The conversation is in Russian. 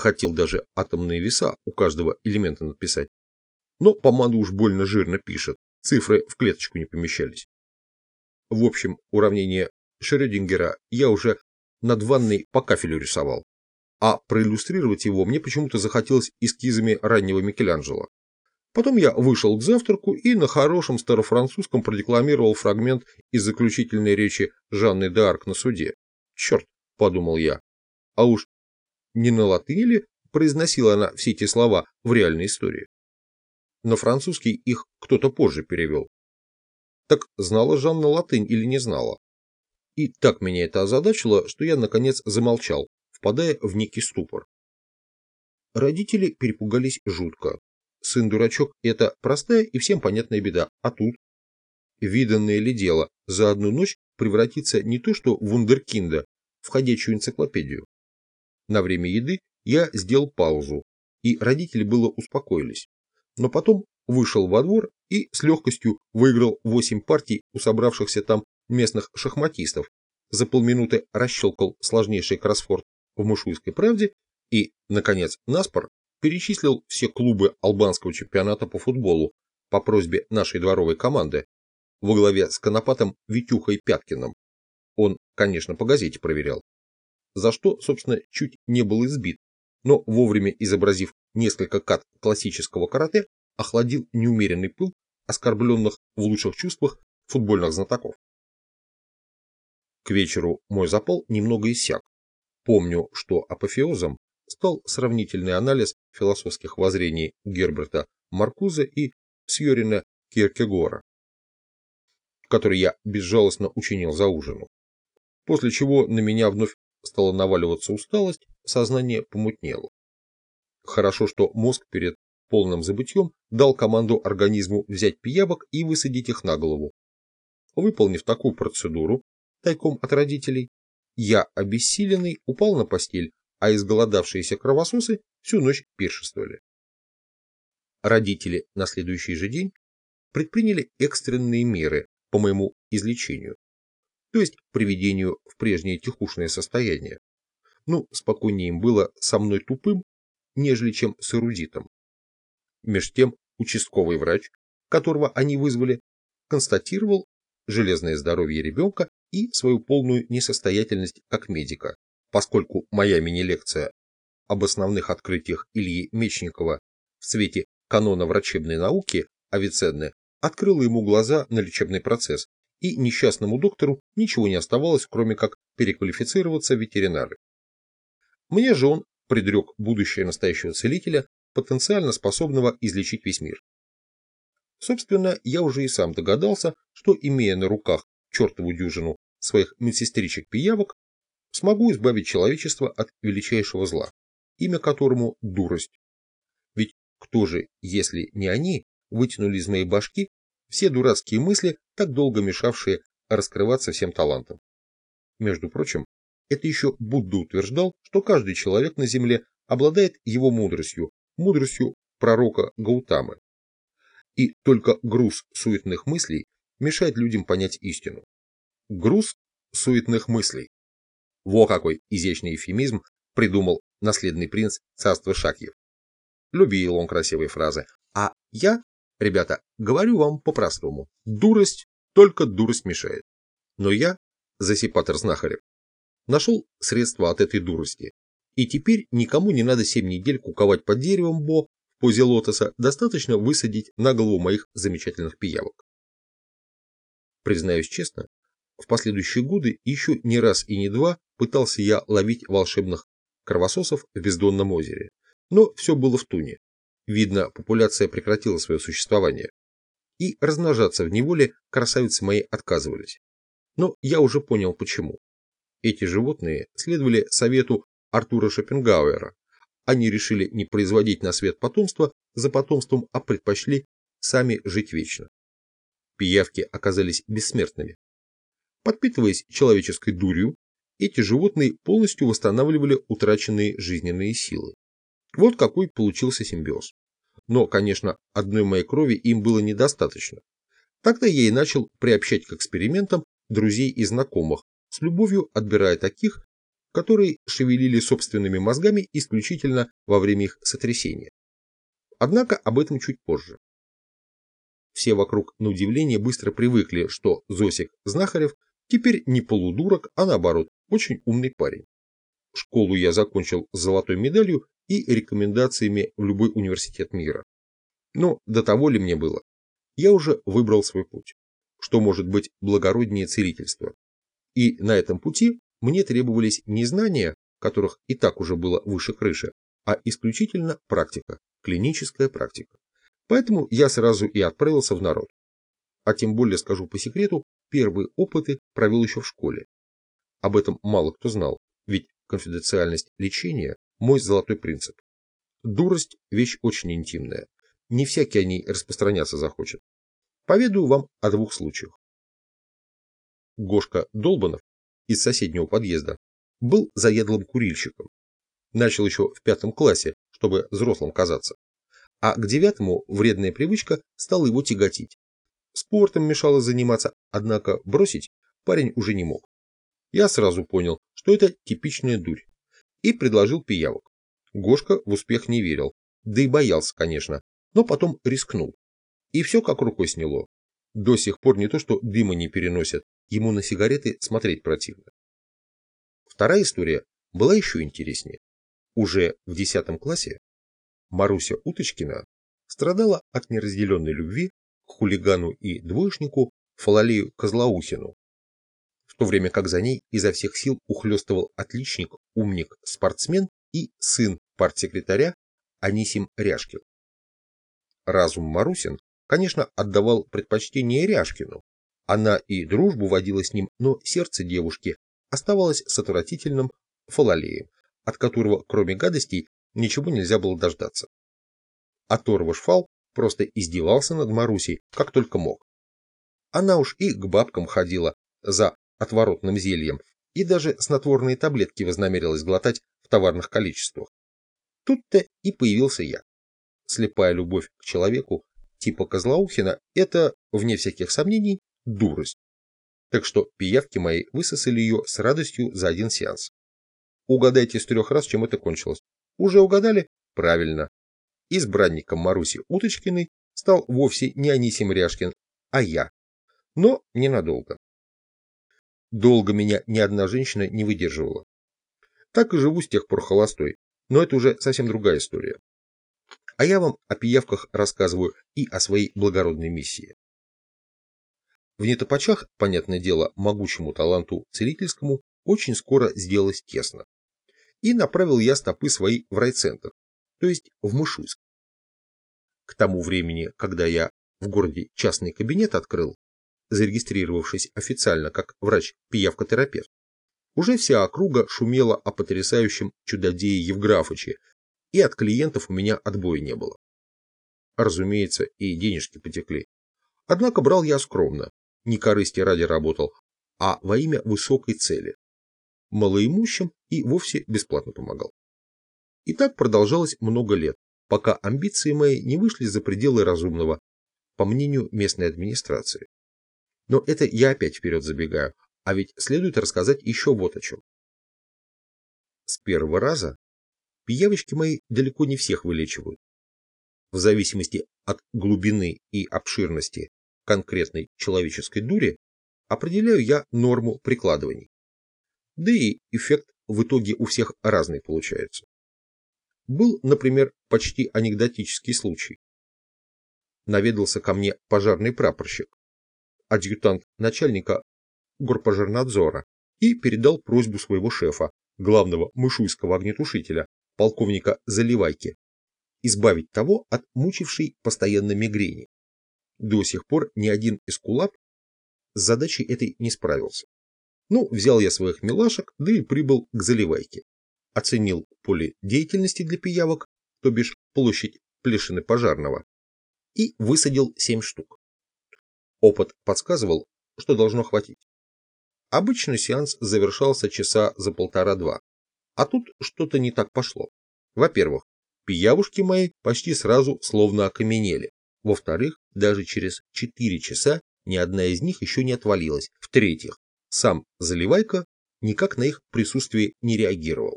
Хотел даже атомные веса у каждого элемента написать. Но помада уж больно жирно пишет, цифры в клеточку не помещались. В общем, уравнение Шрёдингера я уже над ванной по кафелю рисовал, а проиллюстрировать его мне почему-то захотелось эскизами раннего Микеланджело. Потом я вышел к завтраку и на хорошем старофранцузском продекламировал фрагмент из заключительной речи Жанны д'Арк на суде. Черт, подумал я, а уж не на латыни ли произносила она все эти слова в реальной истории? На французский их кто-то позже перевел. Так знала Жанна латынь или не знала? И так меня это озадачило, что я, наконец, замолчал, впадая в некий ступор. Родители перепугались жутко. Сын-дурачок – это простая и всем понятная беда, а тут? Виданное ли дело за одну ночь превратиться не то что в вундеркинда, в ходячую энциклопедию? На время еды я сделал паузу, и родители было успокоились. Но потом вышел во двор и с легкостью выиграл 8 партий у собравшихся там местных шахматистов, за полминуты расщелкал сложнейший кроссфорд в Мышуйской правде и, наконец, наспор перечислил все клубы албанского чемпионата по футболу по просьбе нашей дворовой команды во главе с конопатом Витюхой Пяткиным. Он, конечно, по газете проверял. За что, собственно, чуть не был избит, но вовремя изобразив несколько кат классического карате, охладил неумеренный пыл оскорбленных в лучших чувствах футбольных знатоков. К вечеру мой запал немного иссяк. Помню, что апофеозом стал сравнительный анализ философских воззрений Герберта Маркуза и Сьорина Киркегора, который я безжалостно учинил за ужином. После чего на меня вновь стала наваливаться усталость, сознание помутнело. Хорошо, что мозг перед полным забытьем дал команду организму взять пиявок и высадить их на голову. Выполнив такую процедуру, тайком от родителей, я, обессиленный, упал на постель, а изголодавшиеся кровососы всю ночь пиршествовали. Родители на следующий же день предприняли экстренные меры по моему излечению, то есть приведению в прежнее тихушное состояние. Ну, спокойнее им было со мной тупым, нежели чем с эрудитом. Меж тем участковый врач, которого они вызвали, констатировал железное здоровье ребенка и свою полную несостоятельность как медика, поскольку моя мини-лекция об основных открытиях Ильи Мечникова в свете канона врачебной науки Авиценны открыла ему глаза на лечебный процесс, и несчастному доктору ничего не оставалось, кроме как переквалифицироваться в ветеринары. Мне же он предрек будущее настоящего целителя, потенциально способного излечить весь мир. Собственно, я уже и сам догадался, что, имея на руках чертову дюжину своих медсестричек-пиявок, смогу избавить человечество от величайшего зла, имя которому – дурость. Ведь кто же, если не они, вытянули из моей башки все дурацкие мысли, так долго мешавшие раскрываться всем талантам? Между прочим, это еще Будда утверждал, что каждый человек на земле обладает его мудростью, мудростью пророка Гаутамы. И только груз суетных мыслей мешает людям понять истину. Груз суетных мыслей. Во какой изящный эфемизм придумал наследный принц царства Шакьев. Любил он красивые фразы. А я, ребята, говорю вам по-простому. Дурость, только дурость мешает. Но я, засипатор знахарев, нашел средства от этой дурости. И теперь никому не надо семь недель куковать под деревом Бо в позе лотоса, достаточно высадить на голову моих замечательных пиявок. Признаюсь честно, в последующие годы еще не раз и не два пытался я ловить волшебных кровососов в бездонном озере, но все было в туне. Видно, популяция прекратила свое существование. И размножаться в неволе красавицы мои отказывались. Но я уже понял почему. Эти животные следовали совету Артура Шопенгауэра. Они решили не производить на свет потомство за потомством, а предпочли сами жить вечно. Пиявки оказались бессмертными. Подпитываясь человеческой дурью, эти животные полностью восстанавливали утраченные жизненные силы. Вот какой получился симбиоз. Но, конечно, одной моей крови им было недостаточно. Тогда я и начал приобщать к экспериментам друзей и знакомых, с любовью отбирая таких, которые шевелили собственными мозгами исключительно во время их сотрясения. Однако об этом чуть позже. Все вокруг на удивление быстро привыкли, что Зосик Знахарев теперь не полудурок, а наоборот, очень умный парень. Школу я закончил с золотой медалью и рекомендациями в любой университет мира. Но до того ли мне было? Я уже выбрал свой путь. Что может быть благороднее целительства? И на этом пути мне требовались не знания, которых и так уже было выше крыши, а исключительно практика, клиническая практика. Поэтому я сразу и отправился в народ. А тем более, скажу по секрету, первые опыты провел еще в школе. Об этом мало кто знал, ведь конфиденциальность лечения – мой золотой принцип. Дурость – вещь очень интимная. Не всякий о ней распространяться захочет. Поведаю вам о двух случаях. Гошка Долбанов из соседнего подъезда был заядлым курильщиком. Начал еще в пятом классе, чтобы взрослым казаться. А к девятому вредная привычка стала его тяготить. Спортом мешало заниматься, однако бросить парень уже не мог. Я сразу понял, что это типичная дурь, и предложил пиявок. Гошка в успех не верил, да и боялся, конечно, но потом рискнул. И все как рукой сняло. До сих пор не то, что дыма не переносят, ему на сигареты смотреть противно. Вторая история была еще интереснее. Уже в 10 классе Маруся Уточкина страдала от неразделенной любви к хулигану и двоечнику Фалалею Козлоухину, в то время как за ней изо всех сил ухлестывал отличник, умник, спортсмен и сын партсекретаря Анисим Ряшкин. Разум Марусин, конечно, отдавал предпочтение Ряшкину. Она и дружбу водила с ним, но сердце девушки оставалось с отвратительным Фалалеем, от которого, кроме гадостей, ничего нельзя было дождаться. А Торваш просто издевался над Марусей, как только мог. Она уж и к бабкам ходила за отворотным зельем, и даже снотворные таблетки вознамерилась глотать в товарных количествах. Тут-то и появился я. Слепая любовь к человеку типа Козлоухина – это, вне всяких сомнений, дурость. Так что пиявки мои высосали ее с радостью за один сеанс. Угадайте с трех раз, чем это кончилось. Уже угадали? Правильно. Избранником Маруси Уточкиной стал вовсе не Анисим Ряшкин, а я. Но ненадолго. Долго меня ни одна женщина не выдерживала. Так и живу с тех пор холостой, но это уже совсем другая история. А я вам о пиявках рассказываю и о своей благородной миссии. В нетопачах, понятное дело, могучему таланту целительскому очень скоро сделалось тесно и направил я стопы свои в райцентр, то есть в Мышуйск. К тому времени, когда я в городе частный кабинет открыл, зарегистрировавшись официально как врач-пиявкотерапевт, уже вся округа шумела о потрясающем чудодее Евграфыче, и от клиентов у меня отбоя не было. Разумеется, и денежки потекли. Однако брал я скромно, не корысти ради работал, а во имя высокой цели малоимущим и вовсе бесплатно помогал. И так продолжалось много лет, пока амбиции мои не вышли за пределы разумного, по мнению местной администрации. Но это я опять вперед забегаю, а ведь следует рассказать еще вот о чем. С первого раза пиявочки мои далеко не всех вылечивают. В зависимости от глубины и обширности конкретной человеческой дури определяю я норму прикладываний. Да и эффект в итоге у всех разный получается. Был, например, почти анекдотический случай. Наведался ко мне пожарный прапорщик, адъютант начальника горпожарнадзора, и передал просьбу своего шефа, главного мышуйского огнетушителя, полковника Заливайки, избавить того от мучившей постоянно мигрени. До сих пор ни один эскулап с задачей этой не справился. Ну, взял я своих милашек, да и прибыл к заливайке. Оценил поле деятельности для пиявок, то бишь площадь плешины пожарного, и высадил 7 штук. Опыт подсказывал, что должно хватить. Обычный сеанс завершался часа за полтора-два, а тут что-то не так пошло. Во-первых, пиявушки мои почти сразу словно окаменели. Во-вторых, даже через 4 часа ни одна из них еще не отвалилась. В-третьих, сам Заливайка никак на их присутствие не реагировал.